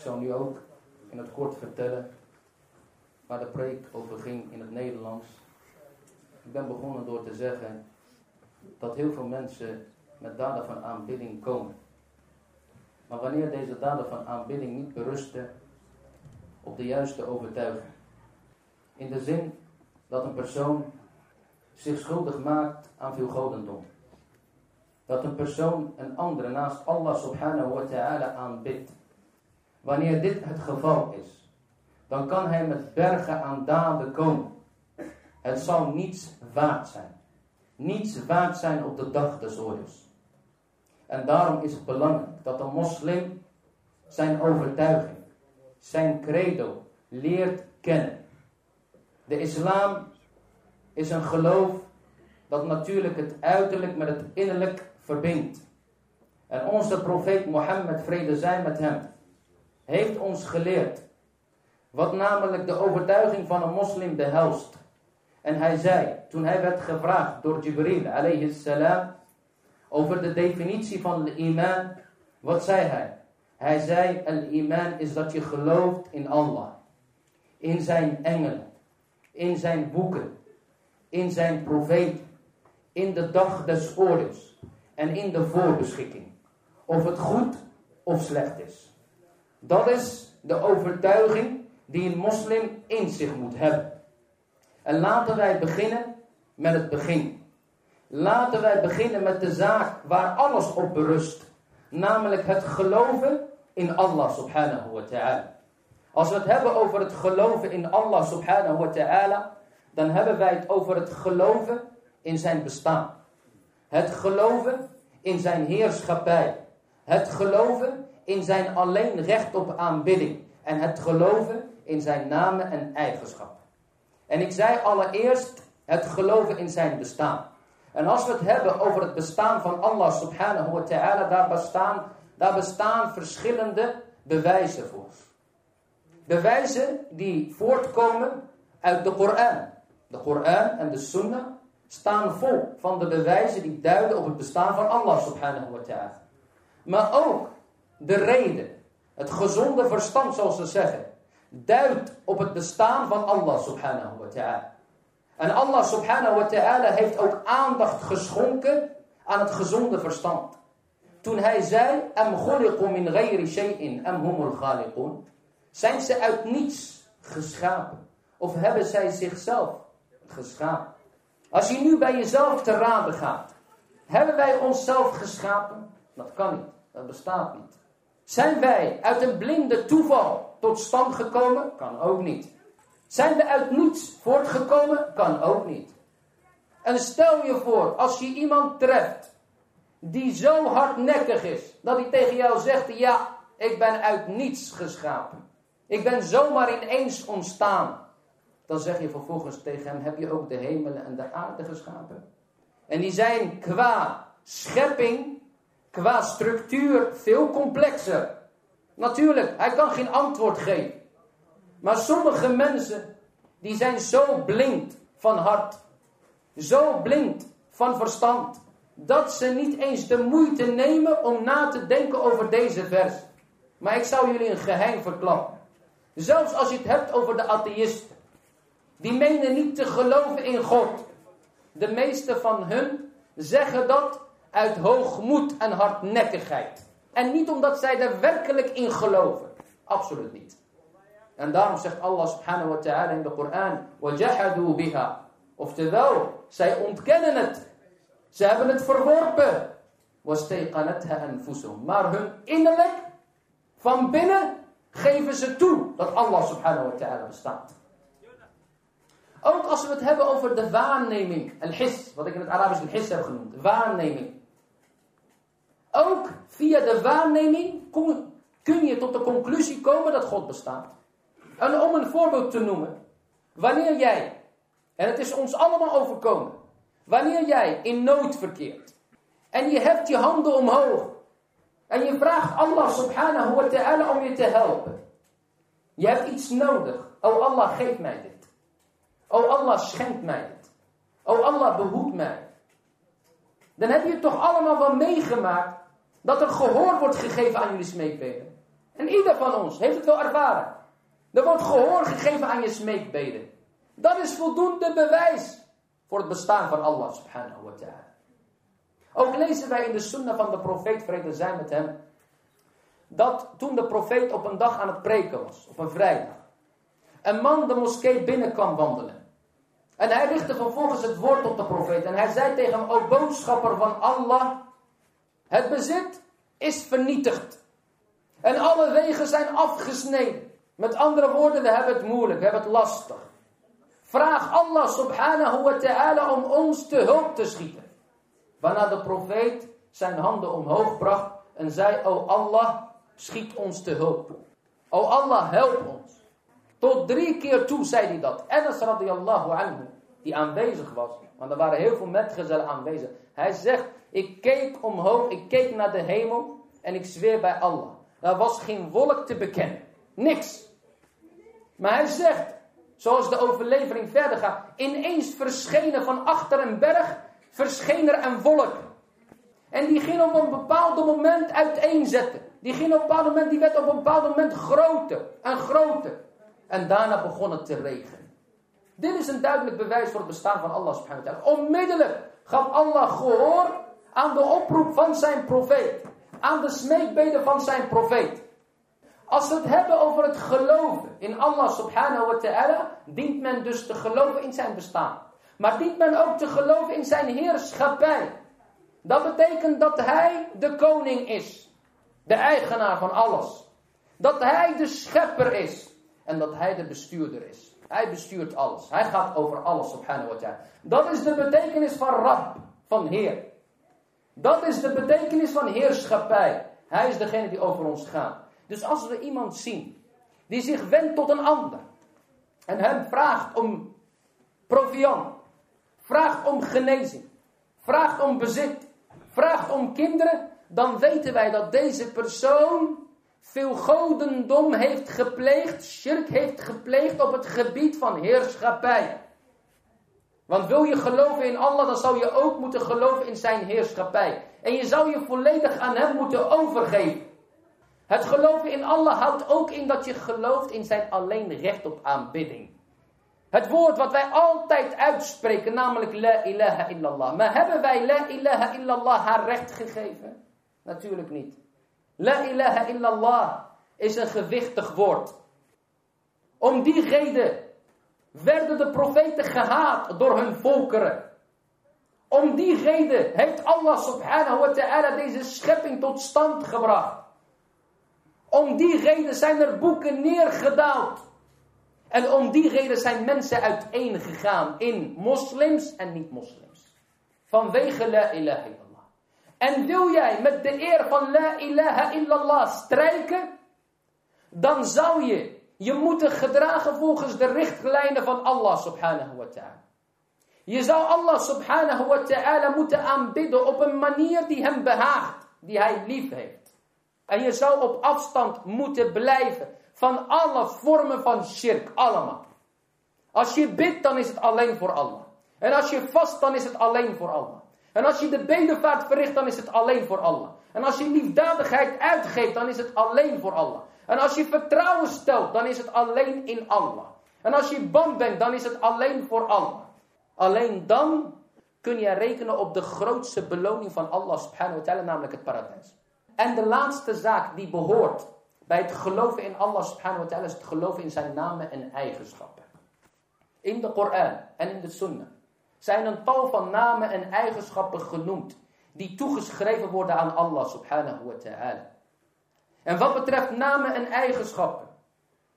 Ik zal nu ook in het kort vertellen waar de preek over ging in het Nederlands. Ik ben begonnen door te zeggen dat heel veel mensen met daden van aanbidding komen. Maar wanneer deze daden van aanbidding niet berusten op de juiste overtuiging. In de zin dat een persoon zich schuldig maakt aan veel godendom. Dat een persoon een andere naast Allah subhanahu wa ta'ala aanbidt. Wanneer dit het geval is, dan kan hij met bergen aan daden komen. Het zal niets waard zijn. Niets waard zijn op de dag des oordeels. En daarom is het belangrijk dat een moslim zijn overtuiging, zijn credo leert kennen. De islam is een geloof dat natuurlijk het uiterlijk met het innerlijk verbindt. En onze profeet Mohammed, vrede zij met hem, heeft ons geleerd wat namelijk de overtuiging van een moslim behelst. En hij zei, toen hij werd gevraagd door Jibril alayhi salam over de definitie van de iman, wat zei hij? Hij zei, al-iman is dat je gelooft in Allah, in zijn engelen, in zijn boeken, in zijn profeten, in de dag des oordeels en in de voorbeschikking. Of het goed of slecht is. Dat is de overtuiging die een moslim in zich moet hebben. En laten wij beginnen met het begin. Laten wij beginnen met de zaak waar alles op berust. Namelijk het geloven in Allah subhanahu wa ta'ala. Als we het hebben over het geloven in Allah subhanahu wa ta'ala, dan hebben wij het over het geloven in zijn bestaan. Het geloven in zijn heerschappij. Het geloven in zijn alleen recht op aanbidding. En het geloven in zijn namen en eigenschappen. En ik zei allereerst het geloven in zijn bestaan. En als we het hebben over het bestaan van Allah subhanahu wa ta'ala, daar bestaan, daar bestaan verschillende bewijzen voor. Bewijzen die voortkomen uit de Koran. De Koran en de Sunnah staan vol van de bewijzen die duiden op het bestaan van Allah subhanahu wa ta'ala. Maar ook de reden, het gezonde verstand zoals ze zeggen, duidt op het bestaan van Allah subhanahu wa ta'ala. En Allah subhanahu wa ta'ala heeft ook aandacht geschonken aan het gezonde verstand. Toen hij zei, Am min ghayri shay'in, am humul khaliqun. Zijn ze uit niets geschapen? Of hebben zij zichzelf geschapen? Als je nu bij jezelf te raden gaat. Hebben wij onszelf geschapen? Dat kan niet. Dat bestaat niet. Zijn wij uit een blinde toeval tot stand gekomen? Kan ook niet. Zijn we uit niets voortgekomen? Kan ook niet. En stel je voor, als je iemand treft die zo hardnekkig is, dat hij tegen jou zegt, ja, ik ben uit niets geschapen. Ik ben zomaar ineens ontstaan. Dan zeg je vervolgens tegen hem, heb je ook de hemelen en de aarde geschapen? En die zijn qua schepping, qua structuur veel complexer. Natuurlijk, hij kan geen antwoord geven. Maar sommige mensen, die zijn zo blind van hart. Zo blind van verstand. Dat ze niet eens de moeite nemen om na te denken over deze vers. Maar ik zou jullie een geheim verklappen. Zelfs als je het hebt over de atheïsten. Die menen niet te geloven in God. De meeste van hun zeggen dat uit hoogmoed en hardnekkigheid. En niet omdat zij er werkelijk in geloven. Absoluut niet. En daarom zegt Allah subhanahu wa ta'ala in de Koran. وَجَحَدُوا biha. Oftewel, zij ontkennen het. Ze hebben het verworpen. وَاسْتَيْقَنَتْهَا أَنفُسُهُمْ Maar hun innerlijk, van binnen, geven ze toe dat Allah subhanahu wa ta'ala bestaat. Ook als we het hebben over de waarneming, al-his, wat ik in het Arabisch al-his heb genoemd, waarneming. Ook via de waarneming kun je tot de conclusie komen dat God bestaat. En om een voorbeeld te noemen, wanneer jij, en het is ons allemaal overkomen, wanneer jij in nood verkeert en je hebt je handen omhoog en je vraagt Allah subhanahu wa ta'ala om je te helpen. Je hebt iets nodig. Oh Allah, geef mij dit. Oh Allah, schenk mij dit. Oh Allah, behoed mij. Dan heb je toch allemaal wel meegemaakt dat er gehoor wordt gegeven aan jullie smeekbeden. En ieder van ons heeft het wel ervaren. Er wordt gehoor gegeven aan je smeekbeden. Dat is voldoende bewijs voor het bestaan van Allah subhanahu wa ta'ala. Ook lezen wij in de sunnah van de profeet, vrede zijn met hem, dat toen de profeet op een dag aan het preken was, op een vrijdag, een man de moskee binnen kwam wandelen. En hij richtte vervolgens het woord tot de profeet en hij zei tegen hem, o boodschapper van Allah, het bezit is vernietigd. En alle wegen zijn afgesneden. Met andere woorden, we hebben het moeilijk, we hebben het lastig. Vraag Allah subhanahu wa ta'ala om ons te hulp te schieten. Waarna de profeet zijn handen omhoog bracht en zei, O Allah, schiet ons te hulp. O Allah, help ons. Tot drie keer toe zei hij dat. Anas radiyallahu anhu, die aanwezig was. Want er waren heel veel metgezellen aanwezig. Hij zegt, ik keek omhoog, ik keek naar de hemel en ik zweer bij Allah. Er was geen wolk te bekennen. Niks. Maar hij zegt, zoals de overlevering verder gaat, ineens verschenen van achter een berg, verscheen er een wolk. En die ging op een bepaald moment uiteenzetten. Die ging op een bepaald moment, die werd op een bepaald moment groter en groter. En daarna begon het te regenen. Dit is een duidelijk bewijs voor het bestaan van Allah subhanahu wa ta'ala. Onmiddellijk gaf Allah gehoor aan de oproep van zijn profeet. Aan de smeekbeden van zijn profeet. Als we het hebben over het geloven in Allah subhanahu wa ta'ala, dient men dus te geloven in zijn bestaan. Maar dient men ook te geloven in zijn heerschappij. Dat betekent dat hij de koning is. De eigenaar van alles. Dat hij de schepper is. En dat hij de bestuurder is. Hij bestuurt alles. Hij gaat over alles subhanahu wa ta'ala. Dat is de betekenis van Rab, van Heer. Dat is de betekenis van heerschappij. Hij is degene die over ons gaat. Dus als we iemand zien die zich wendt tot een ander en hem vraagt om proviant, vraagt om genezing, vraagt om bezit, vraagt om kinderen, dan weten wij dat deze persoon veel godendom heeft gepleegd, shirk heeft gepleegd op het gebied van heerschappij. Want wil je geloven in Allah, dan zou je ook moeten geloven in zijn heerschappij. En je zou je volledig aan hem moeten overgeven. Het geloven in Allah houdt ook in dat je gelooft in zijn alleen recht op aanbidding. Het woord wat wij altijd uitspreken, namelijk La ilaha illallah. Maar hebben wij La ilaha illallah haar recht gegeven? Natuurlijk niet. La ilaha illallah is een gewichtig woord. Om die reden werden de profeten gehaat door hun volkeren. Om die reden heeft Allah subhanahu wa ta'ala deze schepping tot stand gebracht. Om die reden zijn er boeken neergedaald. En om die reden zijn mensen uiteengegaan in moslims en niet-moslims. Vanwege la ilaha illallah. En wil jij met de eer van la ilaha illallah strijken, dan zou je je moeten gedragen volgens de richtlijnen van Allah subhanahu wa ta'ala. Je zou Allah subhanahu wa ta'ala moeten aanbidden op een manier die hem behaagt, die hij lief heeft. En je zou op afstand moeten blijven van alle vormen van shirk, allemaal. Als je bidt, dan is het alleen voor Allah. En als je vast, dan is het alleen voor Allah. En als je de bedevaart verricht, dan is het alleen voor Allah. En als je liefdadigheid uitgeeft, dan is het alleen voor Allah. En als je vertrouwen stelt, dan is het alleen in Allah. En als je bang bent, dan is het alleen voor Allah. Alleen dan kun je rekenen op de grootste beloning van Allah subhanahu wa ta'ala, namelijk het paradijs. En de laatste zaak die behoort bij het geloven in Allah subhanahu wa ta'ala is het geloven in zijn namen en eigenschappen. In de Koran en in de Sunnah zijn een tal van namen en eigenschappen genoemd die toegeschreven worden aan Allah subhanahu wa ta'ala. En wat betreft namen en eigenschappen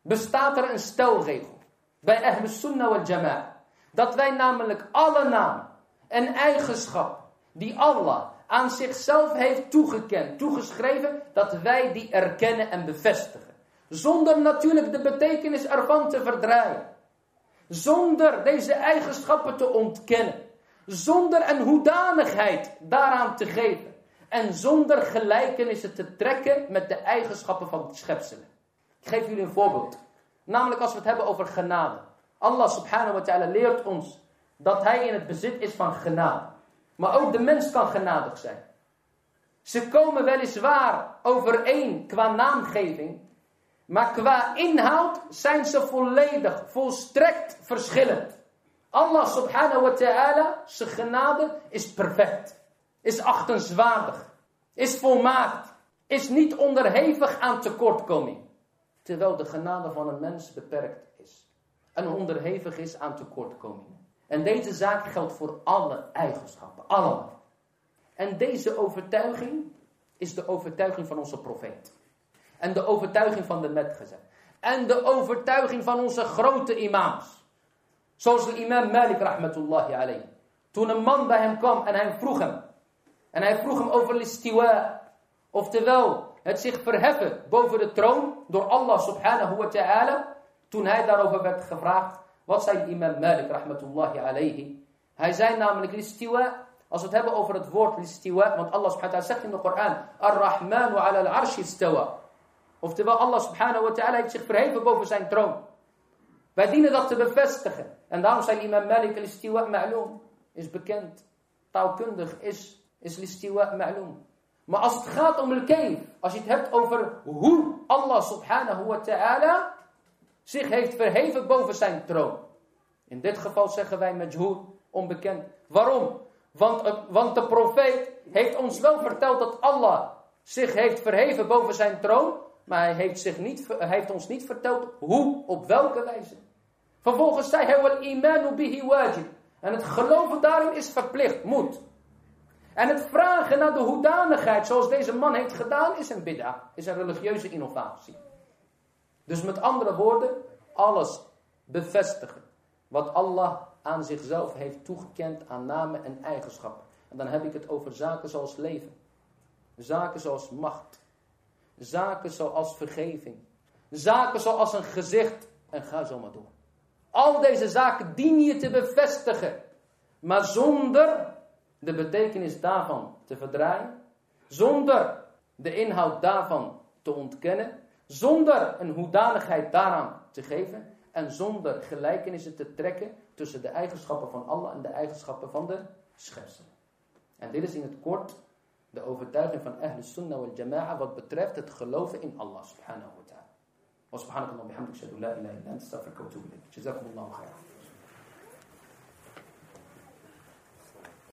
bestaat er een stelregel bij Ahl Sunnah wal Jama'a. Dat wij namelijk alle namen en eigenschappen die Allah aan zichzelf heeft toegekend, toegeschreven, dat wij die erkennen en bevestigen. Zonder natuurlijk de betekenis ervan te verdraaien. Zonder deze eigenschappen te ontkennen. Zonder een hoedanigheid daaraan te geven. En zonder gelijkenissen te trekken met de eigenschappen van het schepselen. Ik geef jullie een voorbeeld. Namelijk als we het hebben over genade. Allah subhanahu wa ta'ala leert ons dat hij in het bezit is van genade. Maar ook de mens kan genadig zijn. Ze komen weliswaar overeen qua naamgeving. Maar qua inhoud zijn ze volledig, volstrekt verschillend. Allah subhanahu wa ta'ala, zijn genade is perfect. Is achtenswaardig. Is volmaakt. Is niet onderhevig aan tekortkoming. Terwijl de genade van een mens beperkt is. En onderhevig is aan tekortkomingen. En deze zaak geldt voor alle eigenschappen. Allemaal. En deze overtuiging is de overtuiging van onze profeet. En de overtuiging van de metgezet. En de overtuiging van onze grote imams. Zoals de imam Malik rahmatullahi alayhi. Toen een man bij hem kwam en hij vroeg hem. En hij vroeg hem over listiwa. Oftewel, het zich verheffen boven de troon door Allah subhanahu wa ta'ala. Toen hij daarover werd gevraagd, wat zei imam Malik rahmatullahi alayhi? Hij zei namelijk listiwa als we het hebben over het woord listiwa, want Allah subhanahu wa ta'ala zegt in de Koran, Ar-Rahmanu ala al-arshi istawa. Oftewel, Allah subhanahu wa ta'ala heeft zich verheven boven zijn troon. Wij dienen dat te bevestigen. En daarom zei imam Malik listiwa ma'loom. Is bekend. Taalkundig is, is listiwa ma'loom. Maar als het gaat om al als je het hebt over hoe Allah subhanahu wa ta'ala zich heeft verheven boven zijn troon. In dit geval zeggen wij majhoor, onbekend. Waarom? Want, want de profeet heeft ons wel verteld dat Allah zich heeft verheven boven zijn troon. Maar hij heeft, zich niet, heeft ons niet verteld hoe, op welke wijze. Vervolgens zei hij, wel imanu bihi wajib. En het geloven daarin is verplicht, moet. En het vragen naar de hoedanigheid, zoals deze man heeft gedaan, is een bid'a. Is een religieuze innovatie. Dus met andere woorden, alles bevestigen. Wat Allah aan zichzelf heeft toegekend aan namen en eigenschappen. En dan heb ik het over zaken zoals leven. Zaken zoals macht. Zaken zoals vergeving. Zaken zoals een gezicht. En ga zo maar door. Al deze zaken dien je te bevestigen. Maar zonder de betekenis daarvan te verdraaien. Zonder de inhoud daarvan te ontkennen. Zonder een hoedanigheid daaraan te geven. En zonder gelijkenissen te trekken tussen de eigenschappen van Allah en de eigenschappen van de schepsel. En dit is in het kort de overtuiging van Ahlus Sunnah wal Jama'a wat betreft het geloven in Allah subhanahu wa ta'ala. Wa subhanakallah bihamdik shadu la ilaha illa anta astaghfiruka wa atubu ilayk. Jazakumullahu khairan.